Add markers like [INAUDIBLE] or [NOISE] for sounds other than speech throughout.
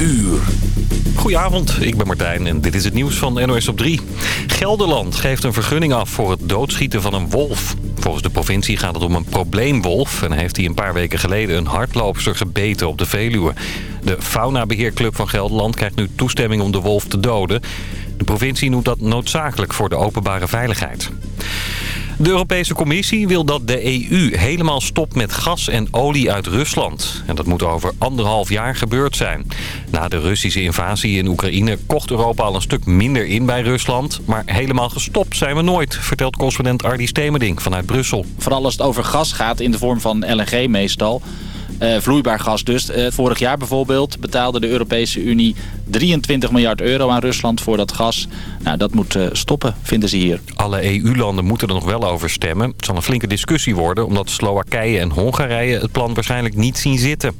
uur. Goedenavond, ik ben Martijn en dit is het nieuws van NOS op 3. Gelderland geeft een vergunning af voor het doodschieten van een wolf. Volgens de provincie gaat het om een probleemwolf... en heeft hij een paar weken geleden een hardloopster gebeten op de Veluwe. De Faunabeheerclub van Gelderland krijgt nu toestemming om de wolf te doden. De provincie noemt dat noodzakelijk voor de openbare veiligheid. De Europese Commissie wil dat de EU helemaal stopt met gas en olie uit Rusland. En dat moet over anderhalf jaar gebeurd zijn. Na de Russische invasie in Oekraïne kocht Europa al een stuk minder in bij Rusland. Maar helemaal gestopt zijn we nooit, vertelt correspondent Ardi Stemerding vanuit Brussel. Vooral als het over gas gaat, in de vorm van LNG meestal... Uh, vloeibaar gas dus. Uh, vorig jaar bijvoorbeeld betaalde de Europese Unie 23 miljard euro aan Rusland voor dat gas. Nou, dat moet uh, stoppen, vinden ze hier. Alle EU-landen moeten er nog wel over stemmen. Het zal een flinke discussie worden, omdat Slowakije en Hongarije het plan waarschijnlijk niet zien zitten.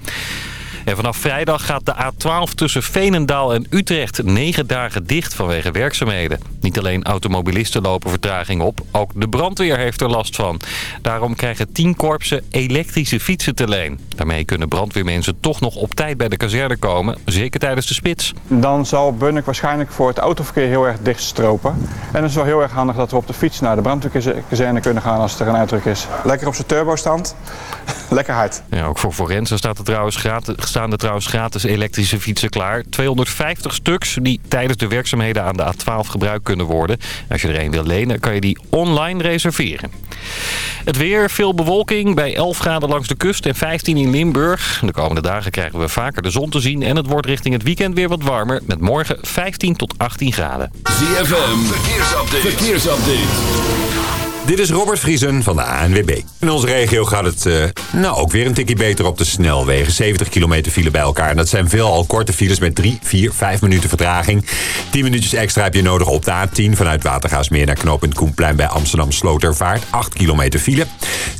En vanaf vrijdag gaat de A12 tussen Veenendaal en Utrecht negen dagen dicht vanwege werkzaamheden. Niet alleen automobilisten lopen vertraging op, ook de brandweer heeft er last van. Daarom krijgen tien korpsen elektrische fietsen te leen. Daarmee kunnen brandweermensen toch nog op tijd bij de kazerne komen, zeker tijdens de spits. Dan zal Bunnik waarschijnlijk voor het autoverkeer heel erg dichtstropen. En het is wel heel erg handig dat we op de fiets naar de brandweerkazerne kunnen gaan als er een uitdruk is. Lekker op zijn turbostand, [LAUGHS] lekker hard. Ja, ook voor Forensen staat er trouwens gratis staan er trouwens gratis elektrische fietsen klaar. 250 stuks die tijdens de werkzaamheden aan de A12 gebruikt kunnen worden. Als je er een wil lenen, kan je die online reserveren. Het weer, veel bewolking bij 11 graden langs de kust en 15 in Limburg. De komende dagen krijgen we vaker de zon te zien en het wordt richting het weekend weer wat warmer. Met morgen 15 tot 18 graden. ZFM, verkeersupdate. verkeersupdate. Dit is Robert Vriesen van de ANWB. In onze regio gaat het uh, nou ook weer een tikje beter op de snelwegen. 70 kilometer file bij elkaar. En dat zijn veelal korte files met 3, 4, 5 minuten vertraging. 10 minuutjes extra heb je nodig op de A10 vanuit Watergaasmeer naar knooppunt Koenplein bij Amsterdam Slotervaart. 8 kilometer file.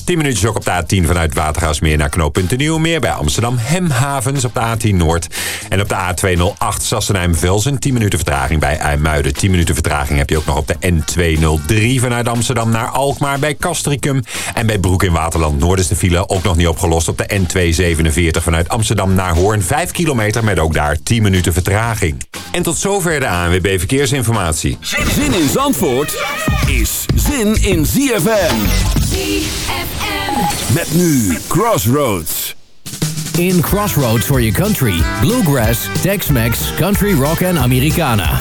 10 minuutjes ook op de A10 vanuit Watergaasmeer naar knooppunt Nieuwmeer bij Amsterdam Hemhavens op de A10 Noord. En op de A208 Sassenheim-Velsen 10 minuten vertraging bij IJmuiden. 10 minuten vertraging heb je ook nog op de N203 vanuit Amsterdam naar Alkmaar bij Castricum. En bij Broek in Waterland Noord is de file ook nog niet opgelost op de N247 vanuit Amsterdam naar Hoorn. 5 kilometer met ook daar 10 minuten vertraging. En tot zover de ANWB Verkeersinformatie. Zin in Zandvoort is zin in ZFM. ZFM. Met nu Crossroads. In Crossroads for your country. Bluegrass, Tex-Mex, Country Rock en Americana.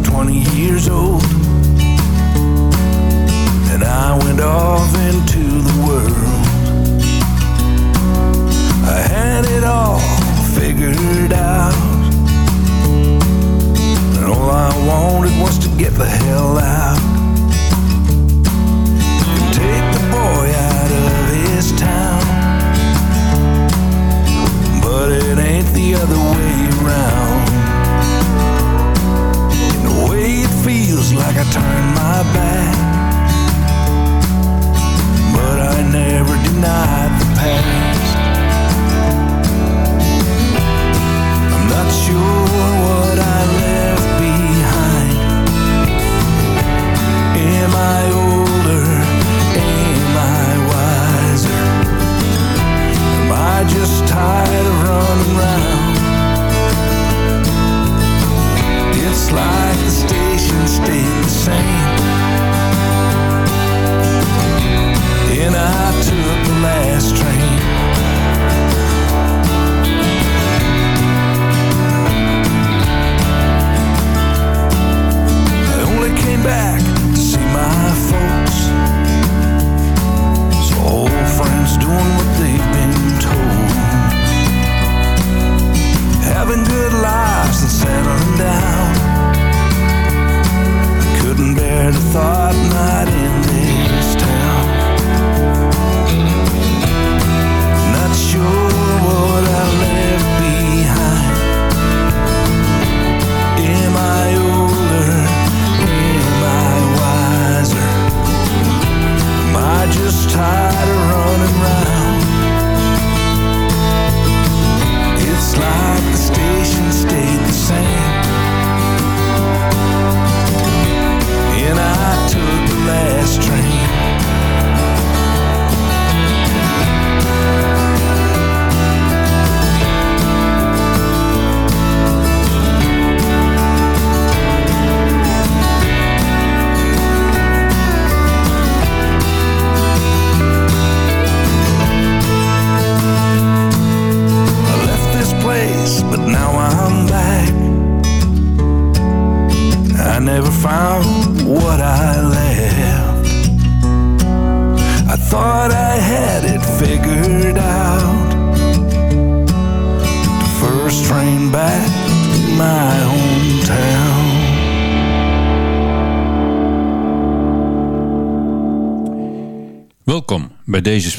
20 years old.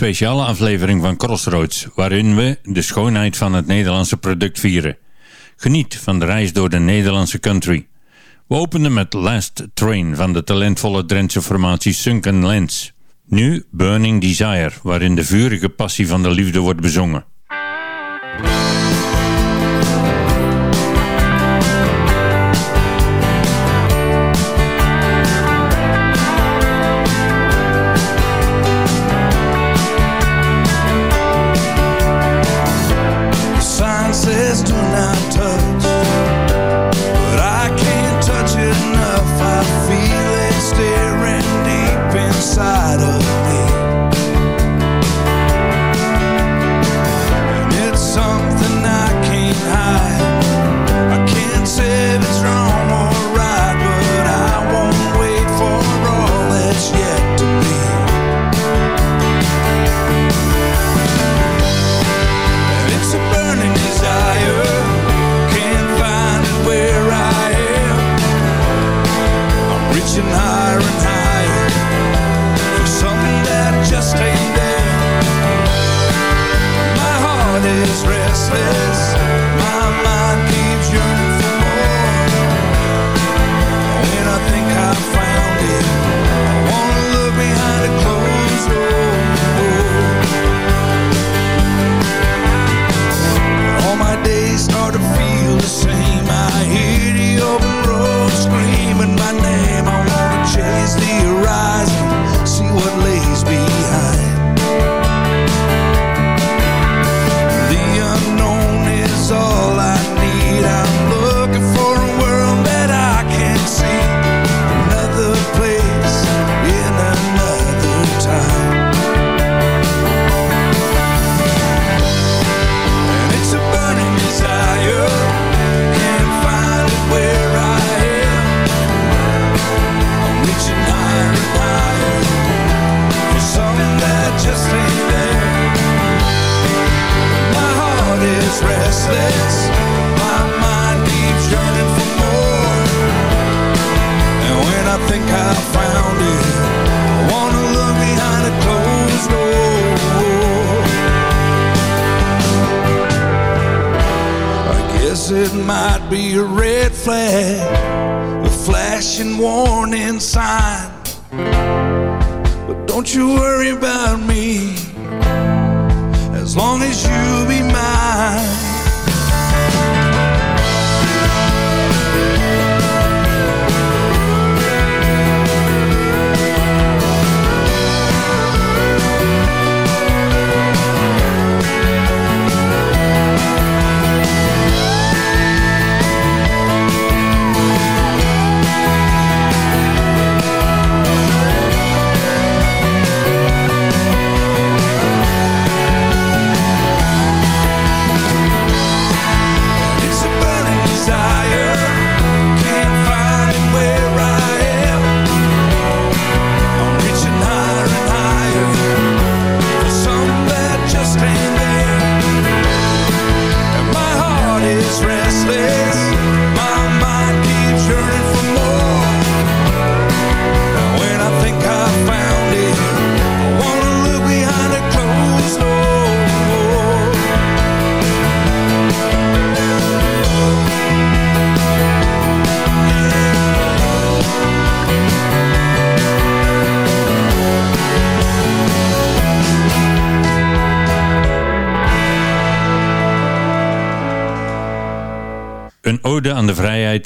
speciale aflevering van Crossroads, waarin we de schoonheid van het Nederlandse product vieren. Geniet van de reis door de Nederlandse country. We openden met Last Train van de talentvolle Drentse formatie Sunken Lens. Nu Burning Desire, waarin de vurige passie van de liefde wordt bezongen.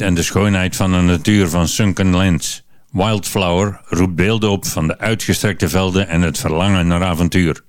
en de schoonheid van de natuur van Sunken Lands. Wildflower roept beelden op van de uitgestrekte velden en het verlangen naar avontuur.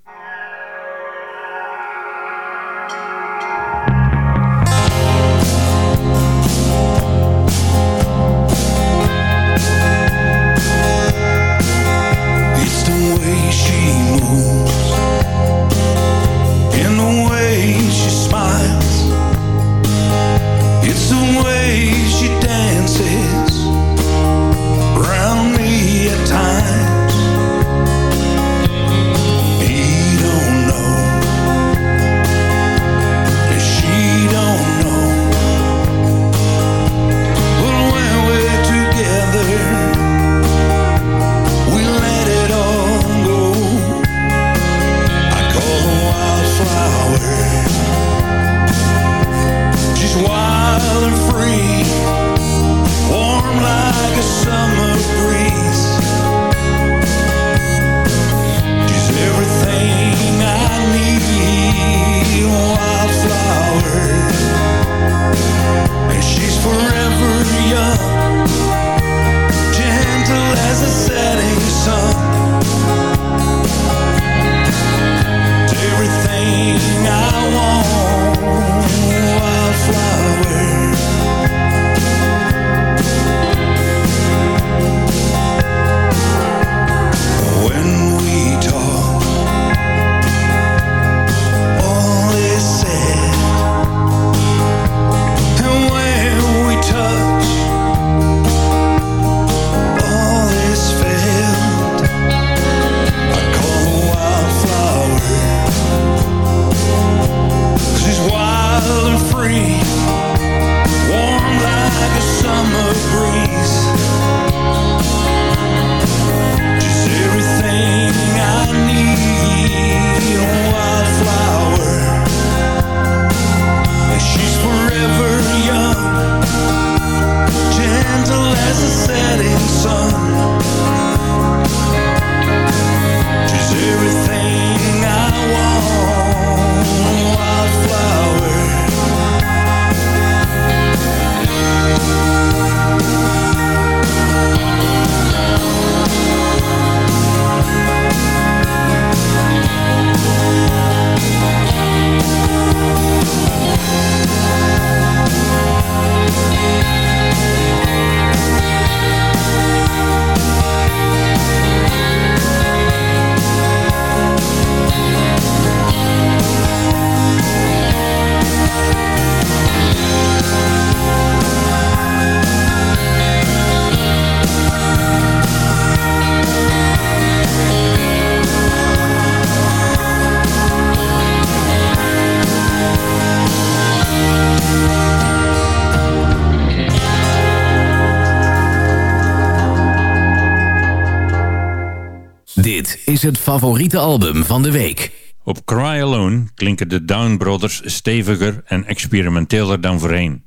is het favoriete album van de week. Op Cry Alone klinken de Down Brothers steviger en experimenteeler dan voorheen.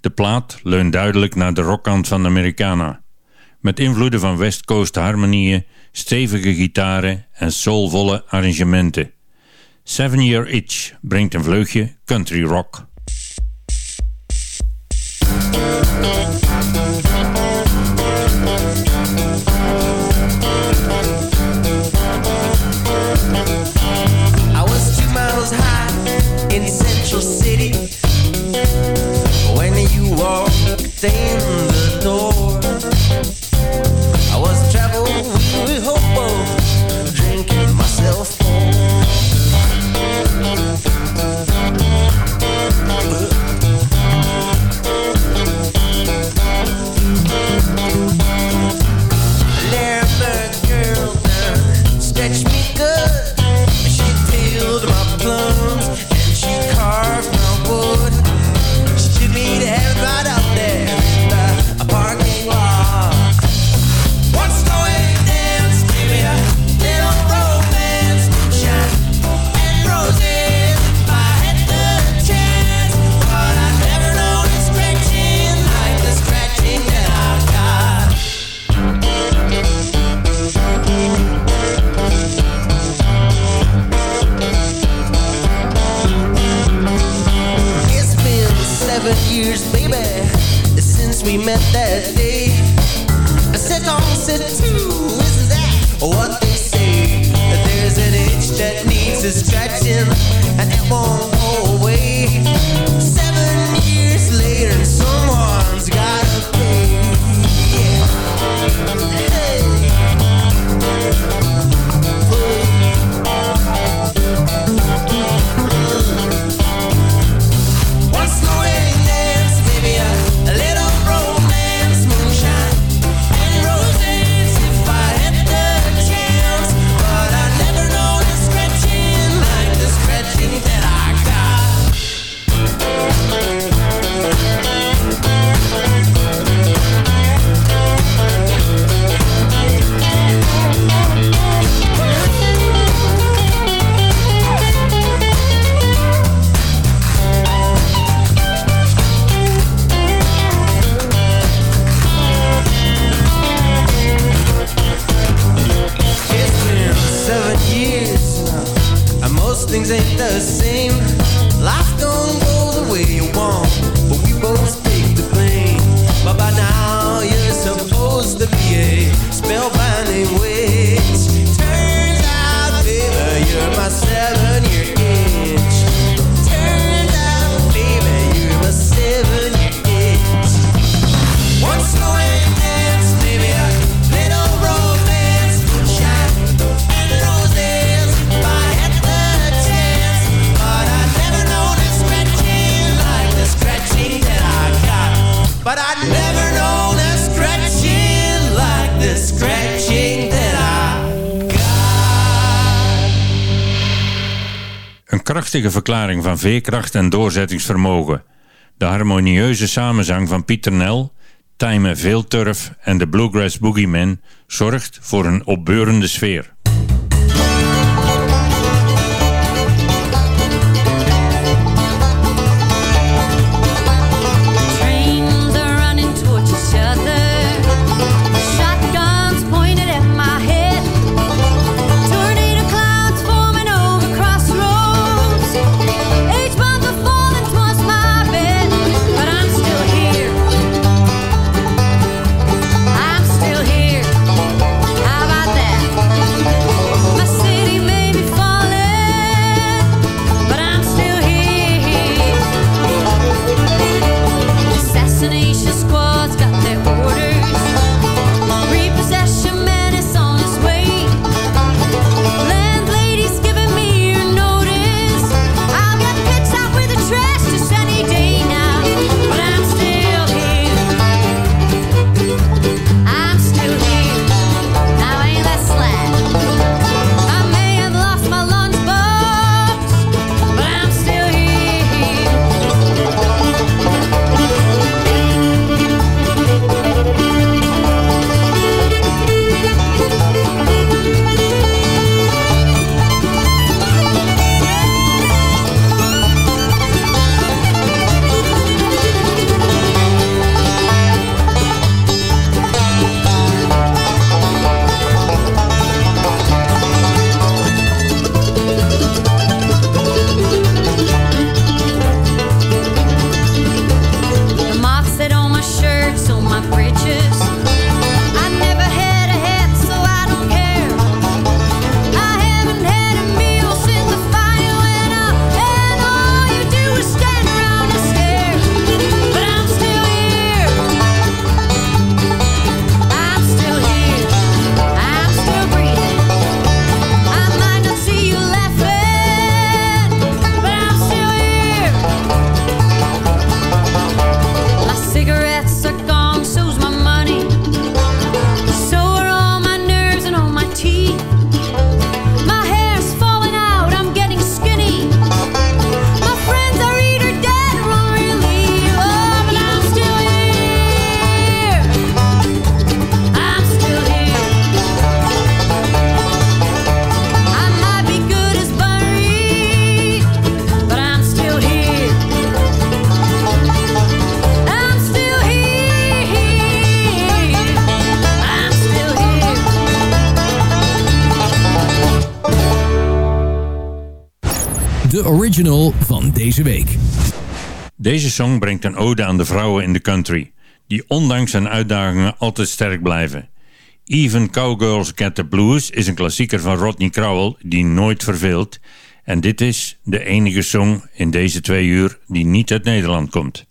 De plaat leunt duidelijk naar de rockkant van de Americana. Met invloeden van West Coast harmonieën, stevige gitaren en soulvolle arrangementen. Seven Year Itch brengt een vleugje country rock. krachtige verklaring van veerkracht en doorzettingsvermogen. De harmonieuze samenzang van Pieter Nel, Time Veelturf, en de Bluegrass Boogeyman zorgt voor een opbeurende sfeer. Van deze week. Deze song brengt een ode aan de vrouwen in de country, die ondanks hun uitdagingen altijd sterk blijven. Even Cowgirls Get the Blues is een klassieker van Rodney Crowell die nooit verveelt. En dit is de enige song in deze twee uur die niet uit Nederland komt.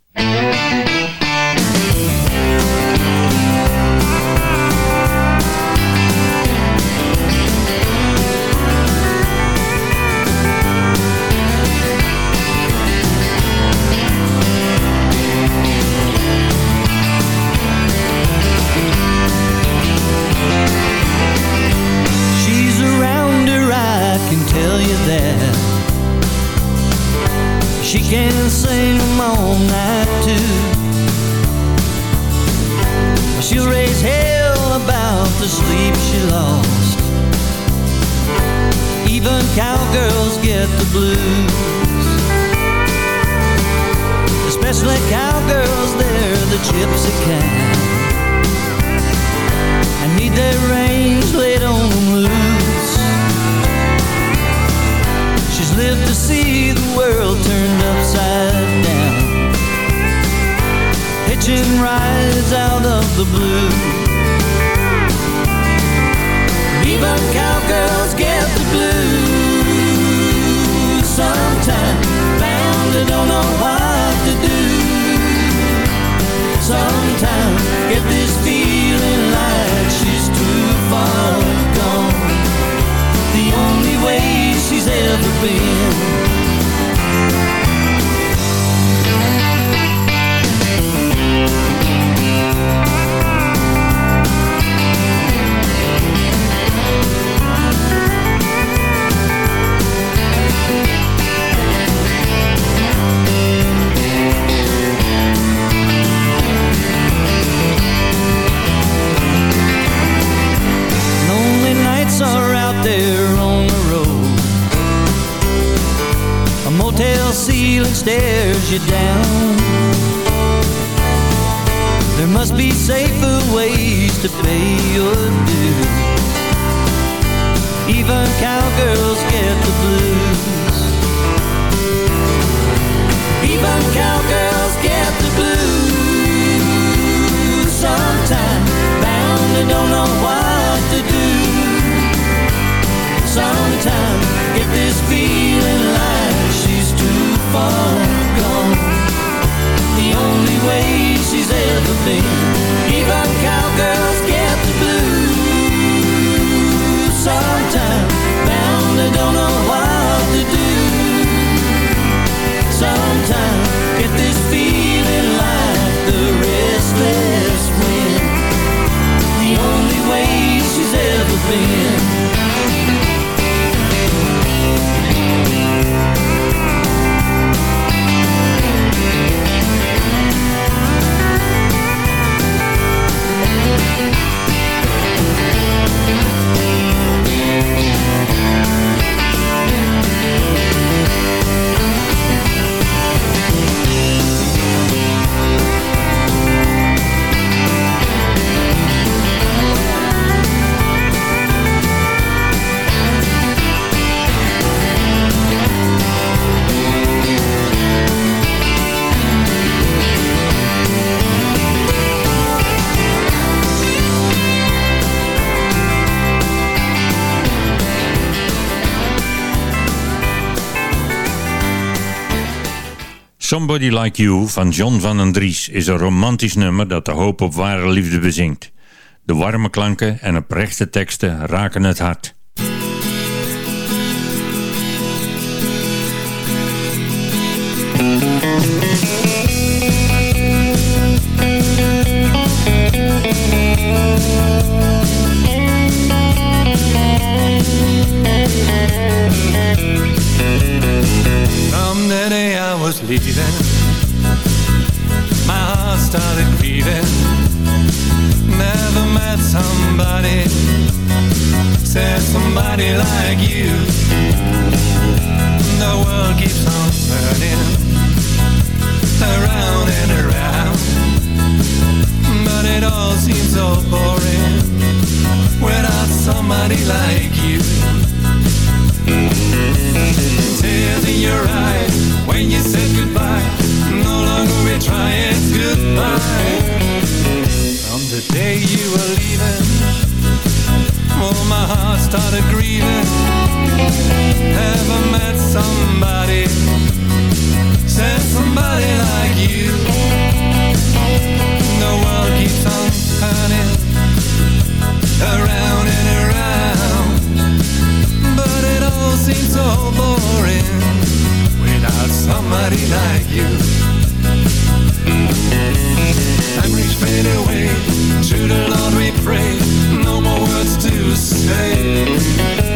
There must be safer ways to pay your dues. Even cowgirls get the blues. Even cowgirls get the blues. Sometimes bound and don't know what to do. Sometimes get this feeling like she's too far gone. The only way she's ever been. Somebody Like You van John van den Dries is een romantisch nummer dat de hoop op ware liefde bezingt. De warme klanken en oprechte teksten raken het hart. Was leaving, my heart started grieving. Never met somebody, said somebody like you. The world keeps on turning around and around, but it all seems so boring without somebody like you. Tears in your eyes when you said goodbye. No longer we try, it's goodbye. From the day you were leaving, all my heart started grieving. Ever met somebody, said somebody like you. so boring without somebody like you. Time reach fade away, to the Lord we pray, no more words to say.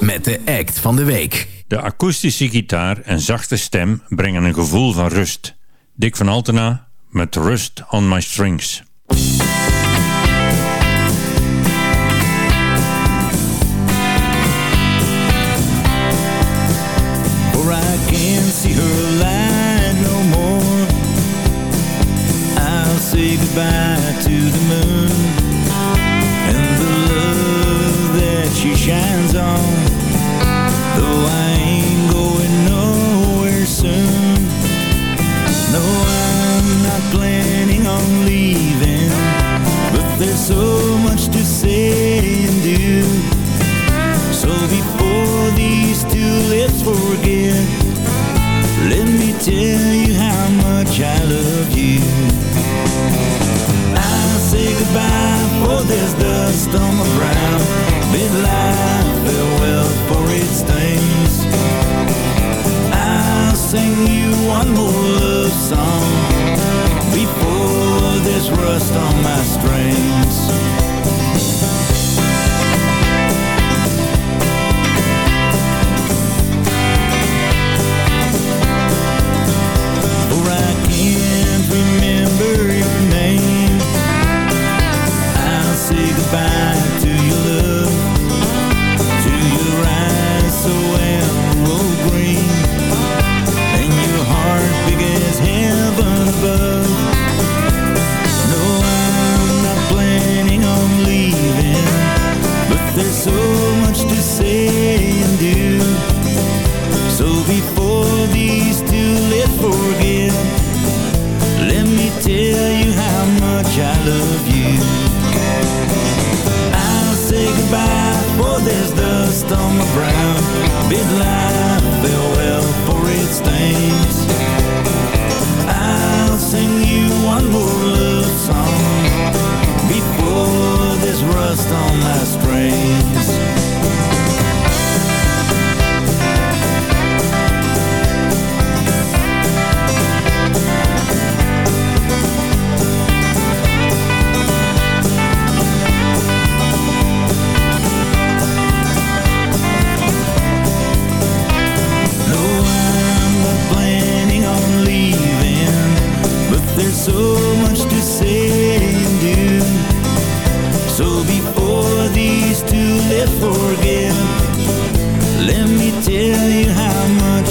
Met de act van de week. De akoestische gitaar en zachte stem brengen een gevoel van rust. Dick van Altena met Rust on My Strings.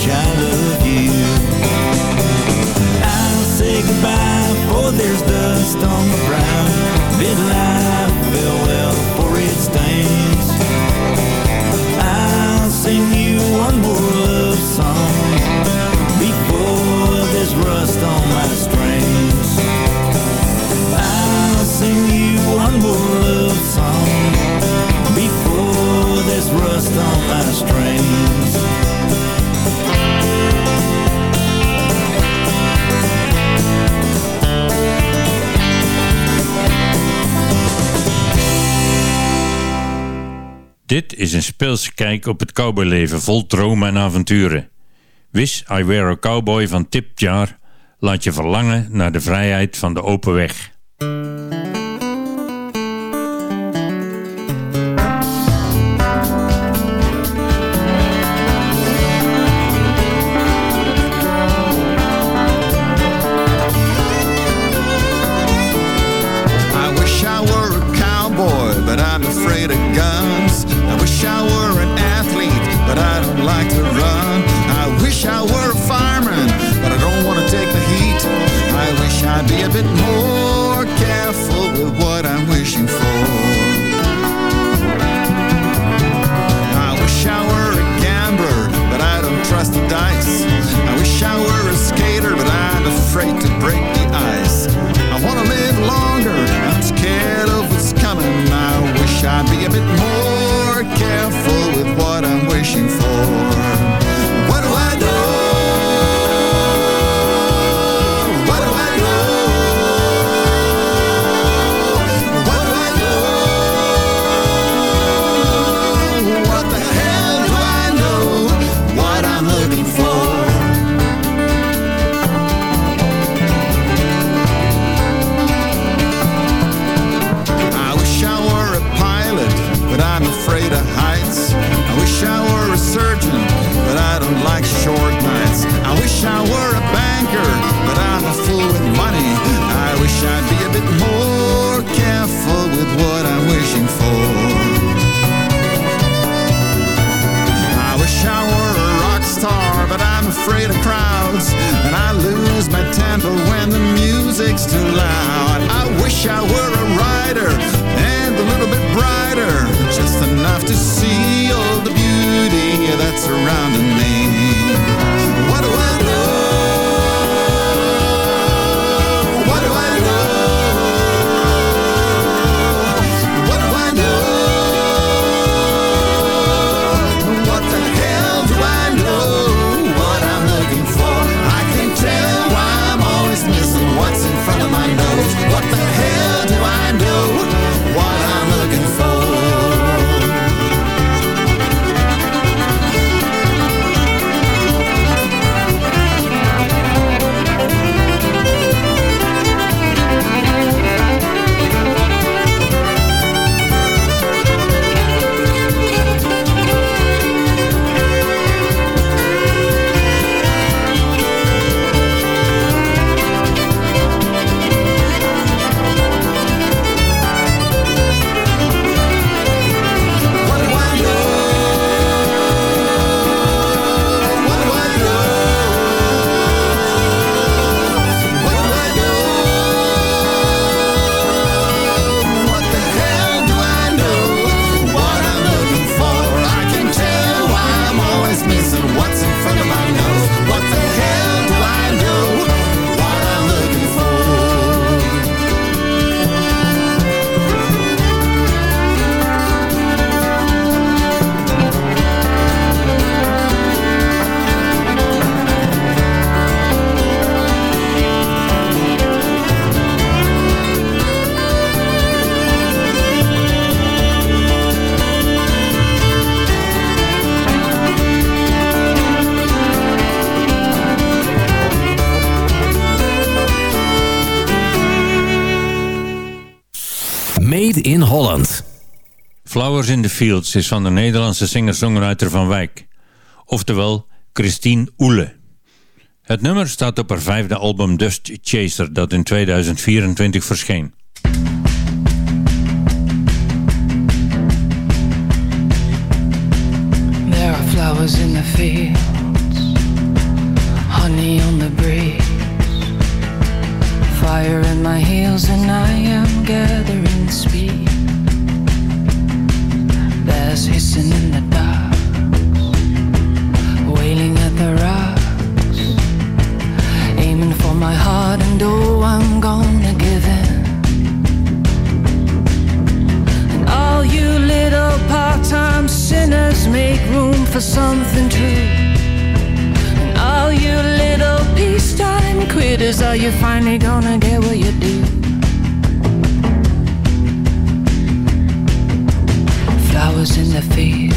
giant. is een speelse kijk op het cowboyleven vol dromen en avonturen. Wish I Were a Cowboy van Tip Jar laat je verlangen naar de vrijheid van de open weg. wish I were a fireman, but I don't want to take the heat. I wish I'd be a bit more careful with what I'm wishing for. I wish I were a gambler, but I don't trust the dice. I wish I were a skater, but I'm afraid to break the ice. I want to live longer, I'm scared of what's coming. I wish I'd be a bit more careful with what I'm wishing for. Flowers in the Fields is van de Nederlandse singer-songwriter Van Wijk. Oftewel Christine Oele. Het nummer staat op haar vijfde album Dust Chaser dat in 2024 verscheen. There are flowers in the fear.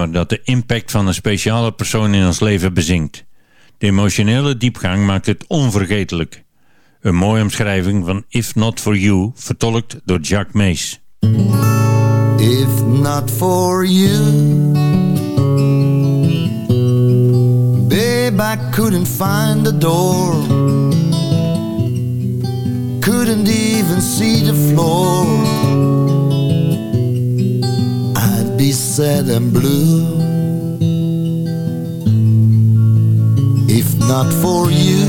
Nummer dat de impact van een speciale persoon in ons leven bezingt. De emotionele diepgang maakt het onvergetelijk. Een mooie omschrijving van If Not For You, vertolkt door Jack Mays. If not for you, babe, I couldn't find the door. Couldn't even see the floor. Be sad and blue. If not for you,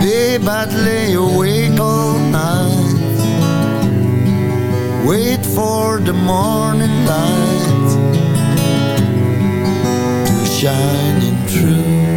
babe, I'd lay awake all night. Wait for the morning light to shine in through.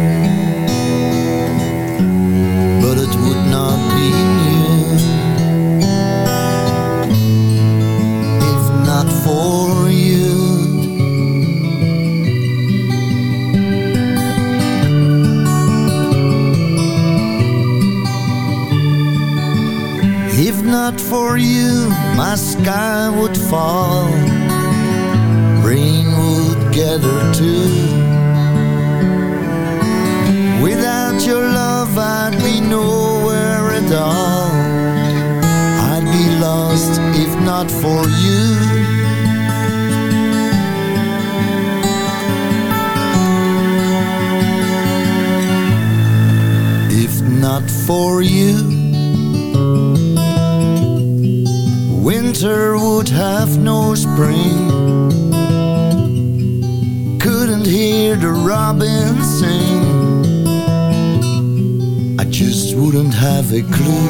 Not for you, my sky would fall, rain would gather too. Without your love, I'd be nowhere at all. I'd be lost if not for you. If not for you, winter would have no spring. Couldn't hear the robin sing. I just wouldn't have a clue.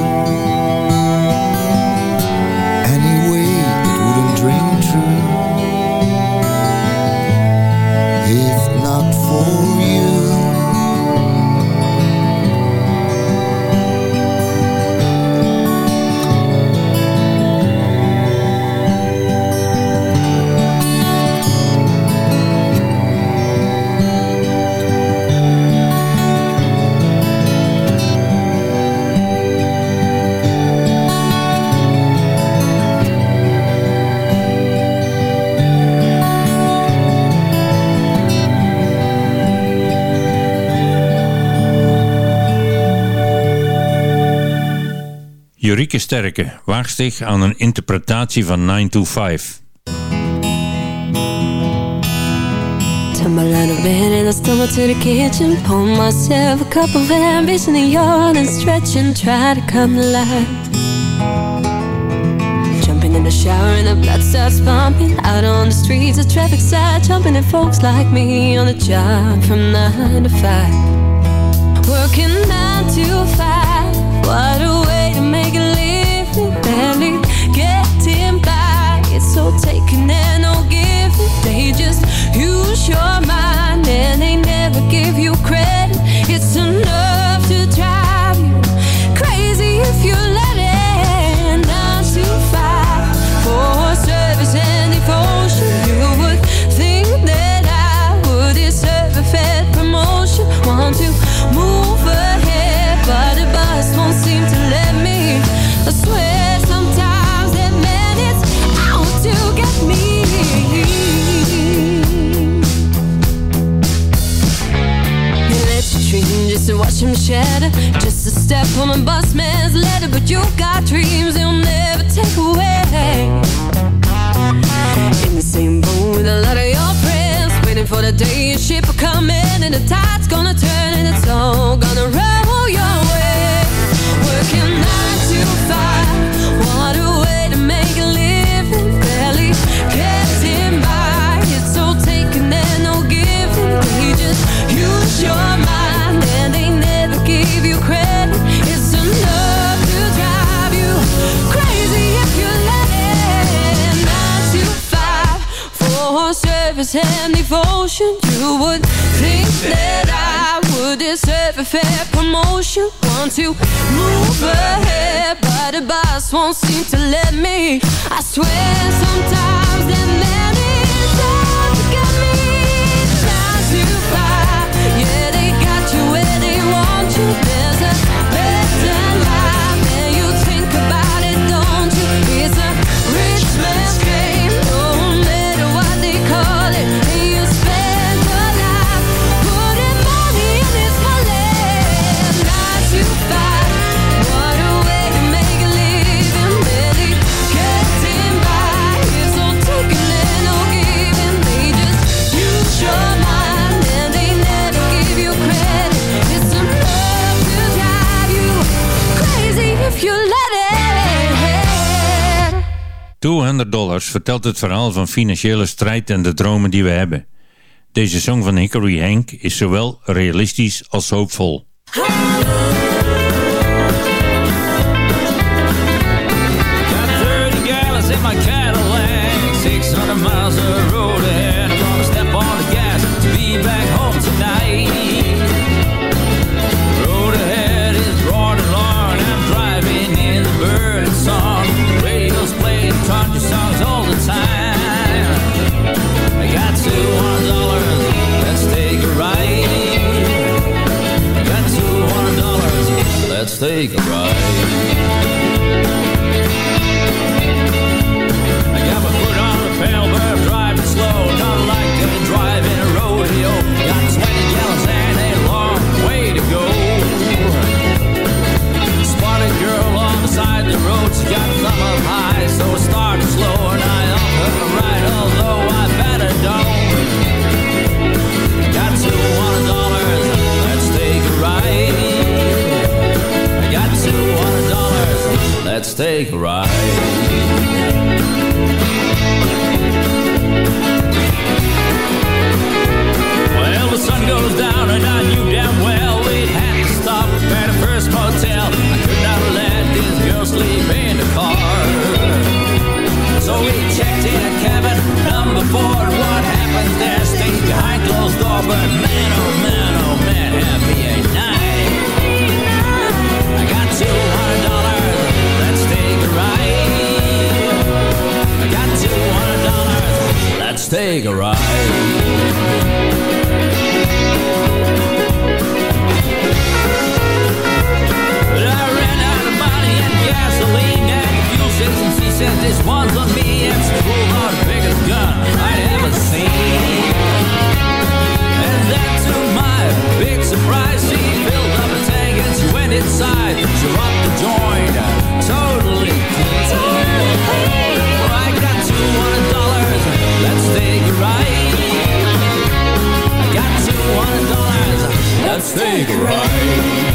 Anyway, it wouldn't ring true. If not for Jurike Sterke waagt zich aan een interpretatie van 9 to 5. Tumble out of bed and I stumble to the kitchen. Pour myself a cup of ambition and yawn and stretch and try to come to life. Jumping in the shower and the blood starts pumping. Out on the streets, the traffic side, jumping at folks like me on the job from nine to five. Working nine to five. What a Taken and no giving. They just use your mind and they never give you credit. Come woman bust me a fair promotion. Want to move ahead, but the boss won't seem to let me. I swear sometimes that 200 dollars vertelt het verhaal van financiële strijd en de dromen die we hebben. Deze song van Hickory Hank is zowel realistisch als hoopvol. Rodrigo. Let's take a ride. Well, the sun goes down and I knew damn well we'd have to stop at the first motel. I could not let this girl sleep in the car. So we checked in a cabin number four. What happened there stays behind closed door. But man, oh, fuel station. She said, this one's on me. It's a full lot biggest gun I'd ever seen. And then to my big surprise, she filled up a tank and she went inside. She rocked the joint. let's take a ride.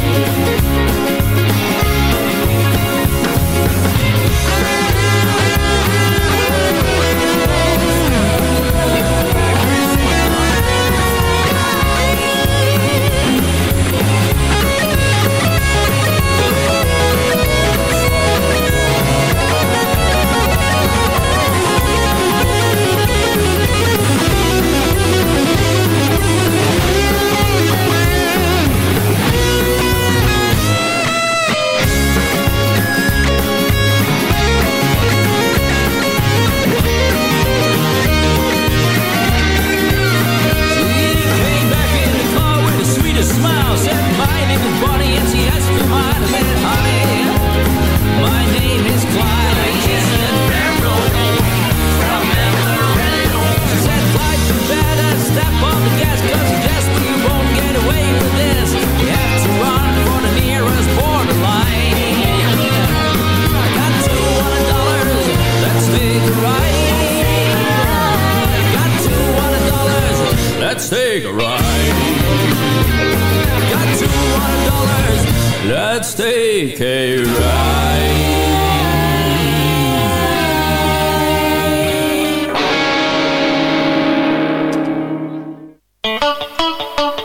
Let's take a ride.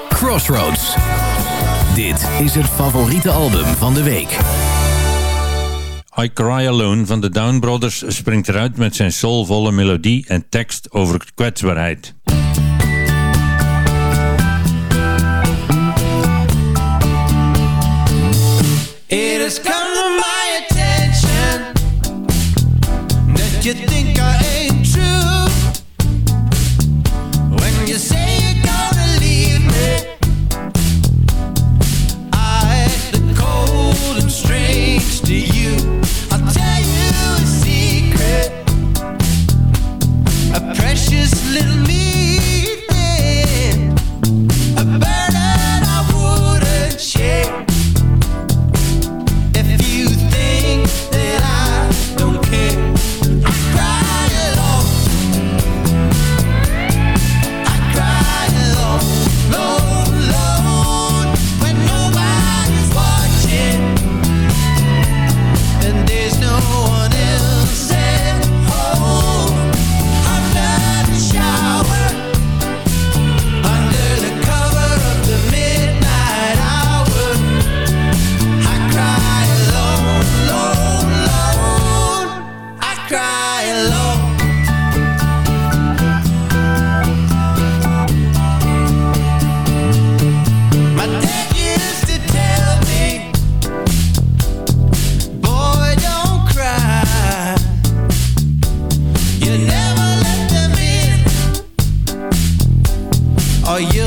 Crossroads. Dit is het favoriete album van de week. I Cry Alone van de Down Brothers springt eruit met zijn soulvolle melodie en tekst over kwetsbaarheid. Cause Are you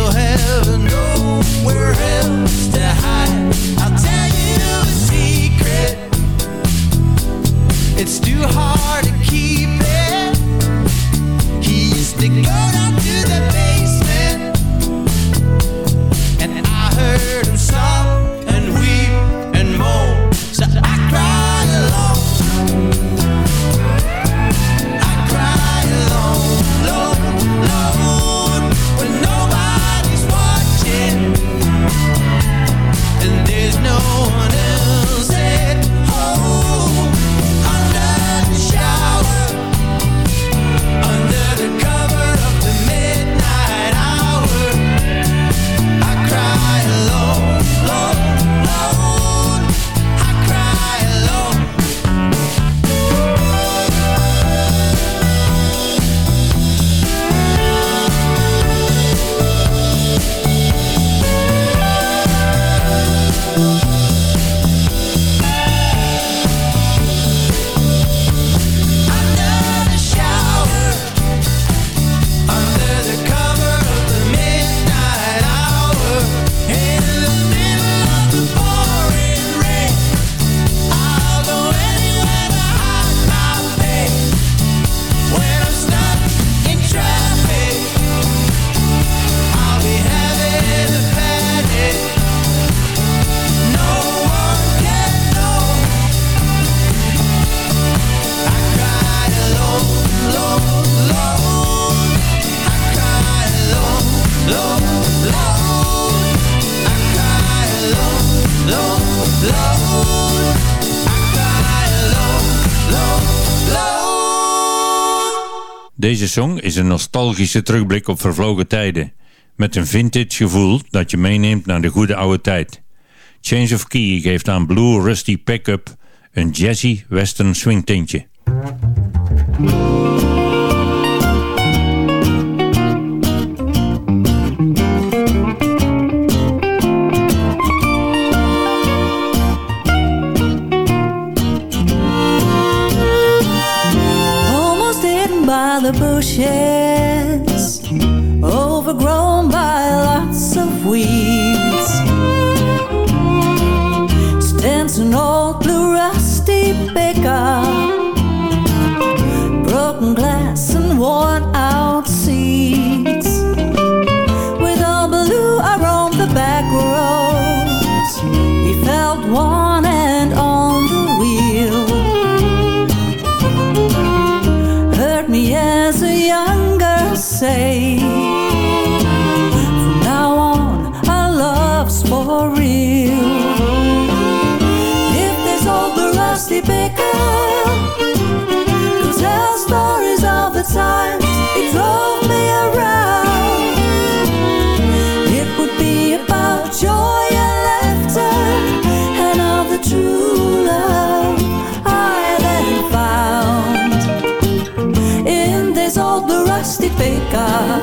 Deze song is een nostalgische terugblik op vervlogen tijden. Met een vintage gevoel dat je meeneemt naar de goede oude tijd. Change of Key geeft aan Blue Rusty Pickup een jazzy western swing tintje. share say acá.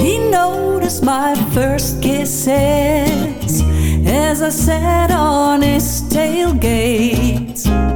He noticed my first kisses as I sat on his tailgate.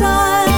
time.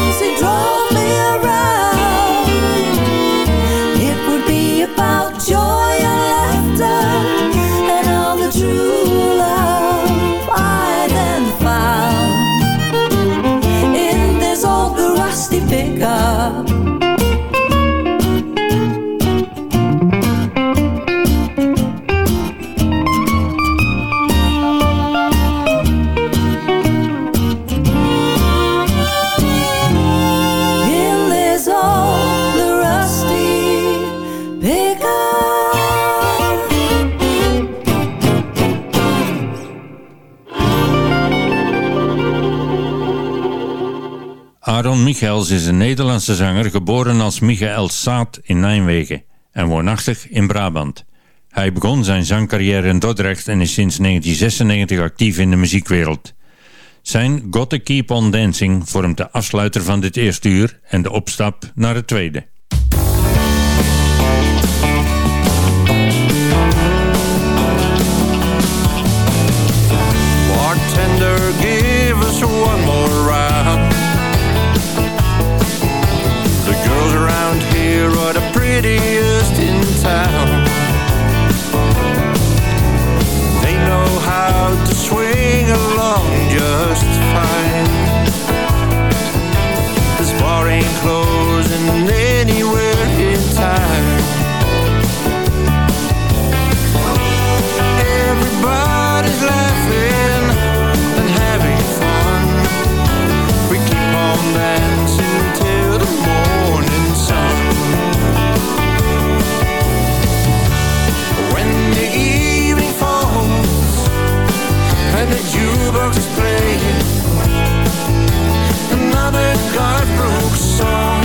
Michels is een Nederlandse zanger geboren als Michael Saat in Nijmegen en woonachtig in Brabant. Hij begon zijn zangcarrière in Dordrecht en is sinds 1996 actief in de muziekwereld. Zijn Gotta Keep On Dancing vormt de afsluiter van dit eerste uur en de opstap naar het tweede. down They know how to swing along just fine. the jukebox song.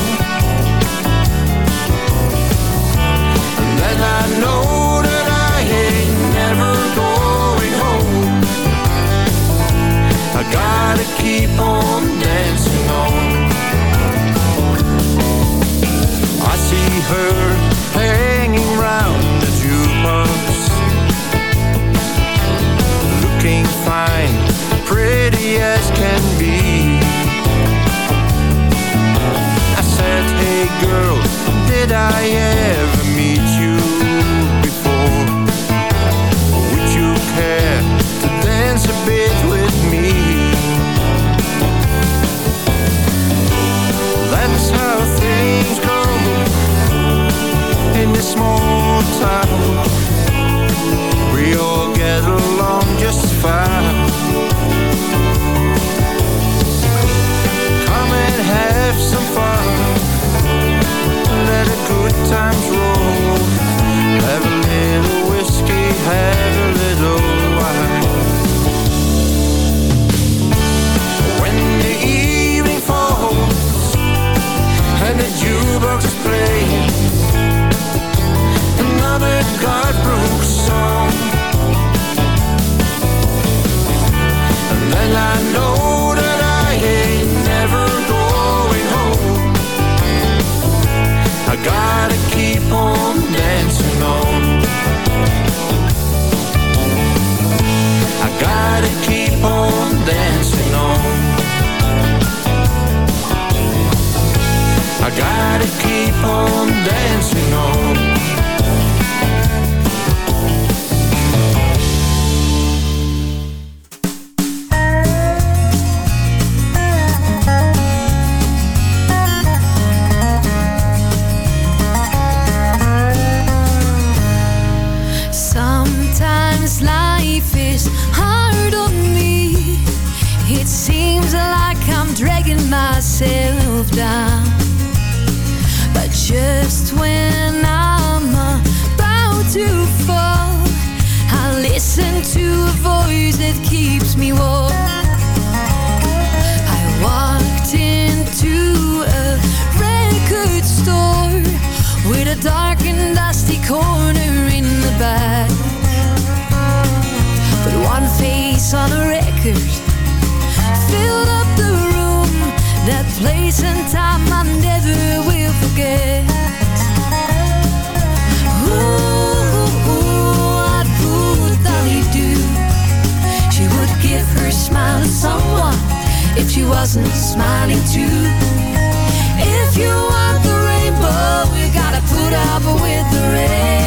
And then I know that I ain't never going home. I gotta keep on dancing on. I see her I ever dark and dusty corner in the back. But one face on a record Filled up the room. That place and time I never will forget. Ooh, ooh what would Dolly do? She would give her smile to someone If she wasn't smiling too. If you want the rainbow up with the rain